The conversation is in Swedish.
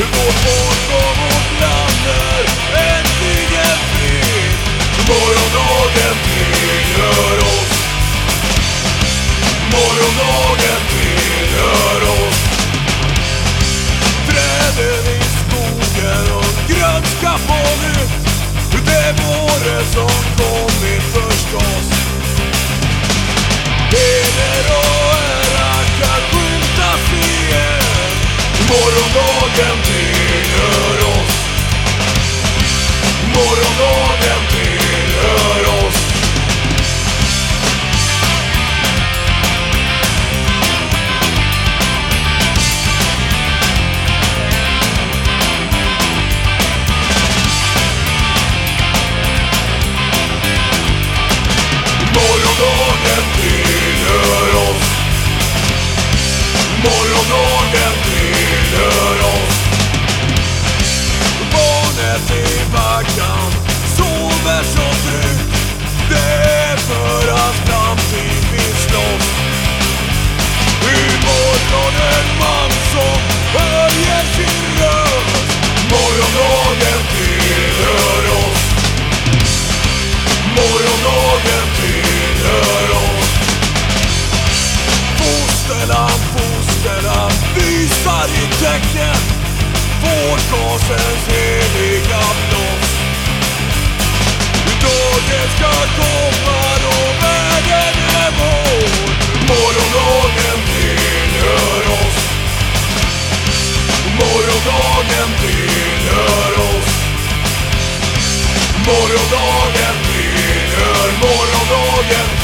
Vårt ord och vårt land är äntligen fred. Morgondagen tillhör oss. Morgondagen tillhör oss. Träden i skogen och grönska på nytt Det är våren som kommit förstås Heder och ära kan skymtas igen. Morgondagen till morgondagen. blommar i tecknet Vårdgasens heliga blås. Dagen ska komma då världen är vår. Morgondagen tillhör oss. Morgondagen tillhör oss. Morgondagen tillhör morgondagen